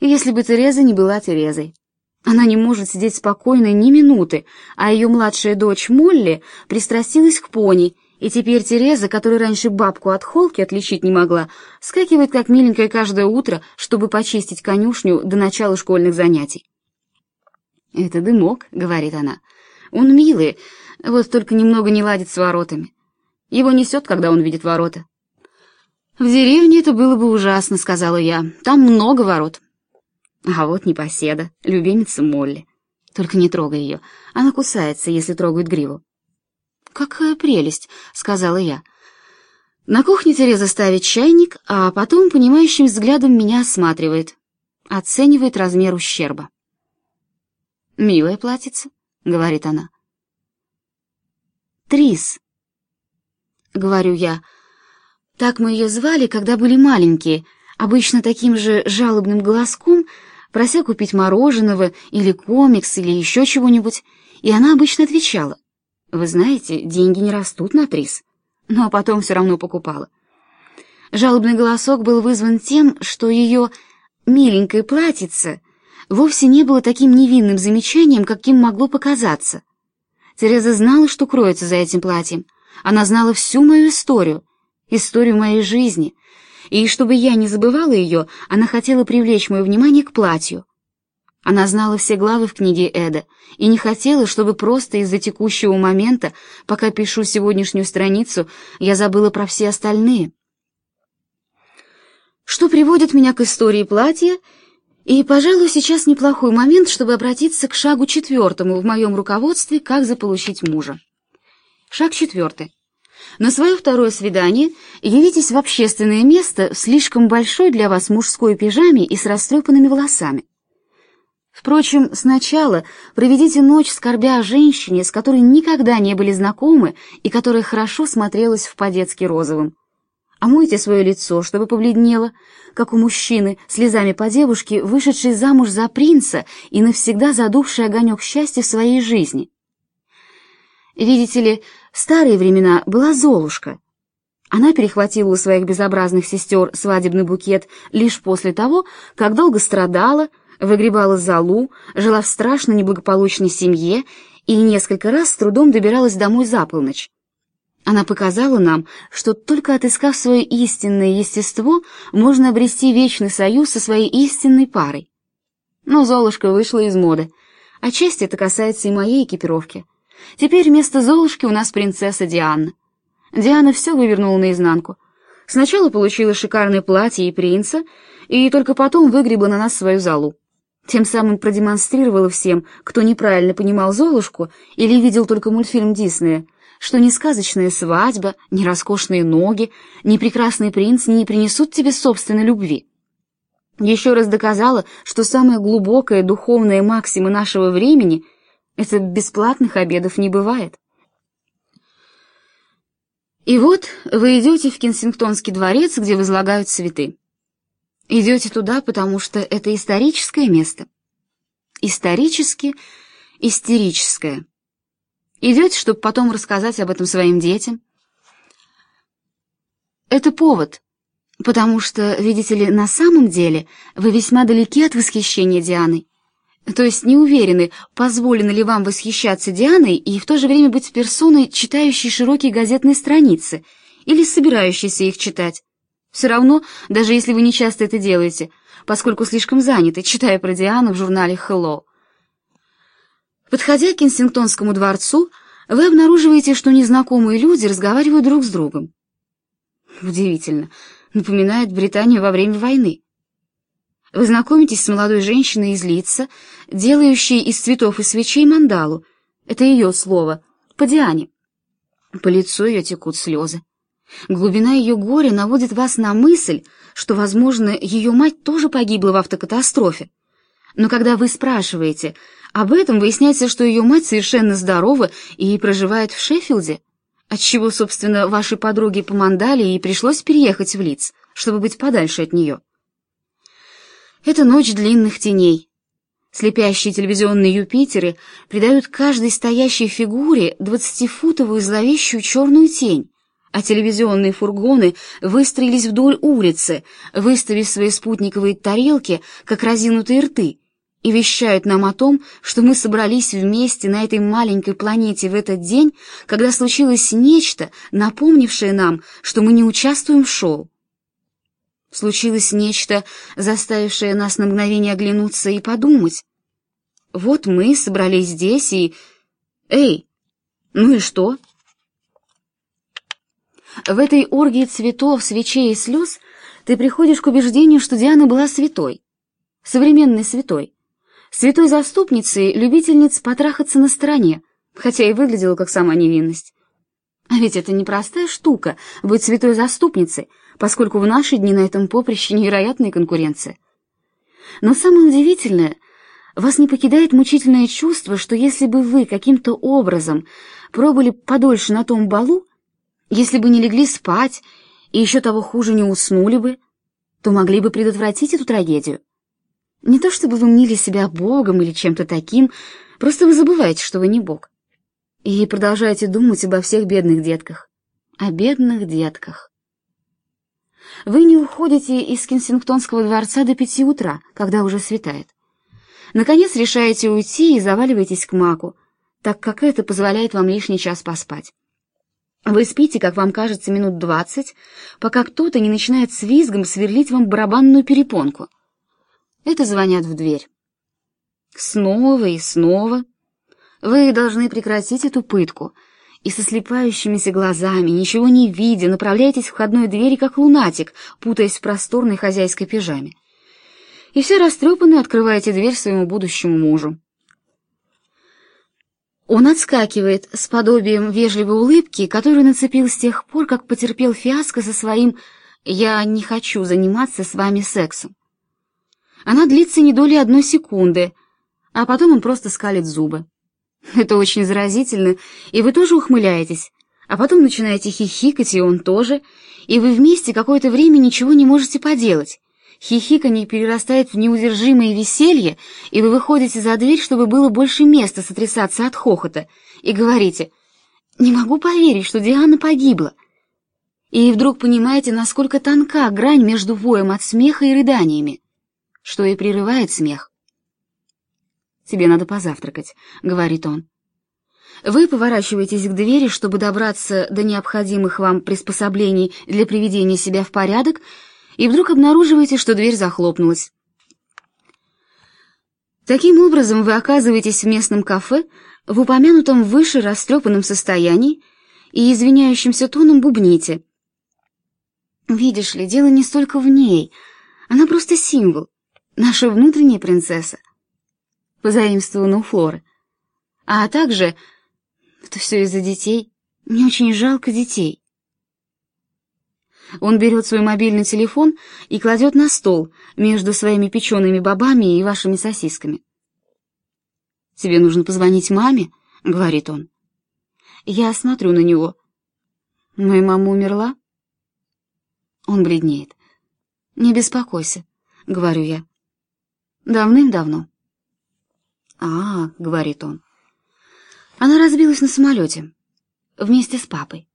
Если бы Тереза не была Терезой. Она не может сидеть спокойно ни минуты, а ее младшая дочь Молли пристрастилась к пони, и теперь Тереза, которая раньше бабку от холки отличить не могла, скакивает как миленькая каждое утро, чтобы почистить конюшню до начала школьных занятий. «Это дымок», — говорит она. «Он милый, вот только немного не ладит с воротами. Его несет, когда он видит ворота». «В деревне это было бы ужасно», — сказала я. «Там много ворот». А вот непоседа, любимица Молли. Только не трогай ее, она кусается, если трогают гриву. «Какая прелесть!» — сказала я. На кухне Тереза ставит чайник, а потом понимающим взглядом меня осматривает, оценивает размер ущерба. «Милая платьице», — говорит она. «Трис», — говорю я. Так мы ее звали, когда были маленькие, обычно таким же жалобным голоском, прося купить мороженого или комикс или еще чего-нибудь, и она обычно отвечала. Вы знаете, деньги не растут на трис. Но потом все равно покупала. Жалобный голосок был вызван тем, что ее миленькое платьице вовсе не было таким невинным замечанием, каким могло показаться. Тереза знала, что кроется за этим платьем. Она знала всю мою историю, историю моей жизни. И чтобы я не забывала ее, она хотела привлечь мое внимание к платью. Она знала все главы в книге Эда и не хотела, чтобы просто из-за текущего момента, пока пишу сегодняшнюю страницу, я забыла про все остальные. Что приводит меня к истории платья, и, пожалуй, сейчас неплохой момент, чтобы обратиться к шагу четвертому в моем руководстве «Как заполучить мужа». Шаг четвертый. На свое второе свидание явитесь в общественное место в слишком большой для вас мужской пижаме и с растрепанными волосами. Впрочем, сначала проведите ночь, скорбя о женщине, с которой никогда не были знакомы и которая хорошо смотрелась в по-детски розовом. Омойте свое лицо, чтобы побледнело, как у мужчины, слезами по девушке, вышедшей замуж за принца и навсегда задувшей огонек счастья в своей жизни. Видите ли, старые времена была Золушка. Она перехватила у своих безобразных сестер свадебный букет лишь после того, как долго страдала, выгребала залу, жила в страшно неблагополучной семье и несколько раз с трудом добиралась домой за полночь. Она показала нам, что только отыскав свое истинное естество, можно обрести вечный союз со своей истинной парой. Но Золушка вышла из моды. Отчасти это касается и моей экипировки. Теперь вместо Золушки у нас принцесса Диана. Диана все вывернула наизнанку. Сначала получила шикарное платье и принца, и только потом выгребла на нас свою залу. Тем самым продемонстрировала всем, кто неправильно понимал Золушку или видел только мультфильм Диснея, что ни сказочная свадьба, ни роскошные ноги, ни прекрасный принц не принесут тебе собственной любви. Еще раз доказала, что самая глубокая духовная максима нашего времени — это бесплатных обедов не бывает. И вот вы идете в Кенсингтонский дворец, где возлагают цветы. Идете туда, потому что это историческое место. Исторически истерическое. Идете, чтобы потом рассказать об этом своим детям. Это повод, потому что, видите ли, на самом деле вы весьма далеки от восхищения Дианой. То есть не уверены, позволено ли вам восхищаться Дианой и в то же время быть персоной, читающей широкие газетные страницы или собирающейся их читать. Все равно, даже если вы не часто это делаете, поскольку слишком заняты, читая про Диану в журнале «Hello». Подходя к Кенсингтонскому дворцу, вы обнаруживаете, что незнакомые люди разговаривают друг с другом. Удивительно, напоминает Британию во время войны. Вы знакомитесь с молодой женщиной из лица, делающей из цветов и свечей мандалу. Это ее слово, по Диане. По лицу ее текут слезы. Глубина ее горя наводит вас на мысль, что, возможно, ее мать тоже погибла в автокатастрофе. Но когда вы спрашиваете об этом, выясняется, что ее мать совершенно здорова и проживает в Шеффилде, отчего, собственно, вашей подруге по Мандале и пришлось переехать в Лидс, чтобы быть подальше от нее. Это ночь длинных теней. Слепящие телевизионные Юпитеры придают каждой стоящей фигуре двадцатифутовую зловещую черную тень, а телевизионные фургоны выстроились вдоль улицы, выставив свои спутниковые тарелки, как разинутые рты, и вещают нам о том, что мы собрались вместе на этой маленькой планете в этот день, когда случилось нечто, напомнившее нам, что мы не участвуем в шоу. Случилось нечто, заставившее нас на мгновение оглянуться и подумать. Вот мы собрались здесь и... Эй, ну и что? В этой оргии цветов, свечей и слез ты приходишь к убеждению, что Диана была святой, современной святой, святой заступницей, любительниц потрахаться на стороне, хотя и выглядела как сама невинность. А ведь это непростая штука — быть святой заступницей, поскольку в наши дни на этом поприще невероятная конкуренция. Но самое удивительное, вас не покидает мучительное чувство, что если бы вы каким-то образом пробыли подольше на том балу, если бы не легли спать и еще того хуже не уснули бы, то могли бы предотвратить эту трагедию. Не то чтобы вы мнили себя Богом или чем-то таким, просто вы забываете, что вы не Бог. И продолжаете думать обо всех бедных детках. О бедных детках. Вы не уходите из Кенсингтонского дворца до пяти утра, когда уже светает. Наконец решаете уйти и заваливаетесь к маку, так как это позволяет вам лишний час поспать. Вы спите, как вам кажется, минут двадцать, пока кто-то не начинает с визгом сверлить вам барабанную перепонку. Это звонят в дверь. Снова и снова. Вы должны прекратить эту пытку, и со слепающимися глазами, ничего не видя, направляетесь к входной двери, как лунатик, путаясь в просторной хозяйской пижаме. И все растрепанные открываете дверь своему будущему мужу. Он отскакивает с подобием вежливой улыбки, которую нацепил с тех пор, как потерпел фиаско со своим «я не хочу заниматься с вами сексом». Она длится не доли одной секунды, а потом он просто скалит зубы. Это очень заразительно, и вы тоже ухмыляетесь, а потом начинаете хихикать, и он тоже, и вы вместе какое-то время ничего не можете поделать, Хихиканье перерастает в неудержимое веселье, и вы выходите за дверь, чтобы было больше места сотрясаться от хохота, и говорите «Не могу поверить, что Диана погибла». И вдруг понимаете, насколько тонка грань между воем от смеха и рыданиями, что и прерывает смех. «Тебе надо позавтракать», — говорит он. Вы поворачиваетесь к двери, чтобы добраться до необходимых вам приспособлений для приведения себя в порядок, и вдруг обнаруживаете, что дверь захлопнулась. Таким образом, вы оказываетесь в местном кафе в упомянутом выше растрепанном состоянии и извиняющимся тоном бубните. Видишь ли, дело не столько в ней, она просто символ, наша внутренняя принцесса, позаимствована у Флоры. А также, это все из-за детей, мне очень жалко детей. Он берет свой мобильный телефон и кладет на стол между своими печеными бобами и вашими сосисками. «Тебе нужно позвонить маме», — говорит он. Я смотрю на него. «Моя мама умерла?» Он бледнеет. «Не беспокойся», — говорю я. «Давным-давно». «А, — говорит он, — она разбилась на самолете вместе с папой.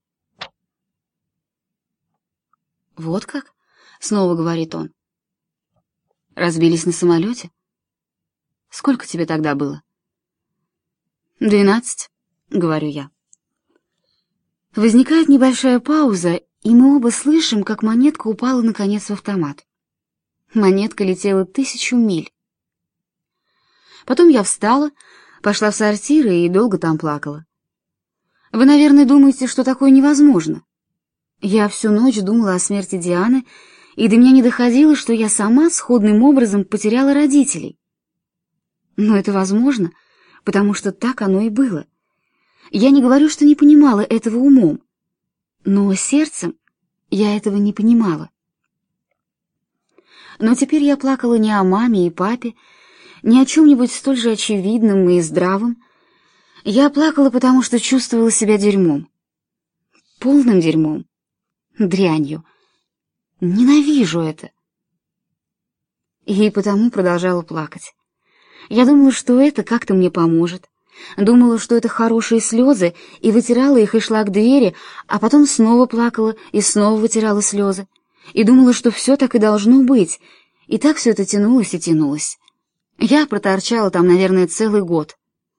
«Вот как?» — снова говорит он. «Разбились на самолете? Сколько тебе тогда было?» «Двенадцать», — говорю я. Возникает небольшая пауза, и мы оба слышим, как монетка упала наконец в автомат. Монетка летела тысячу миль. Потом я встала, пошла в сортир и долго там плакала. Вы, наверное, думаете, что такое невозможно. Я всю ночь думала о смерти Дианы, и до меня не доходило, что я сама сходным образом потеряла родителей. Но это возможно, потому что так оно и было. Я не говорю, что не понимала этого умом, но сердцем я этого не понимала. Но теперь я плакала не о маме и папе, не о чем-нибудь столь же очевидном и здравом. Я плакала, потому что чувствовала себя дерьмом. Полным дерьмом дрянью. Ненавижу это. И потому продолжала плакать. Я думала, что это как-то мне поможет, Думала, что это хорошие слезы, и вытирала их и шла к двери, а потом снова плакала и снова вытирала слезы. И думала, что все так и должно быть. И так все это тянулось и тянулось. Я проторчала там, наверное, целый год.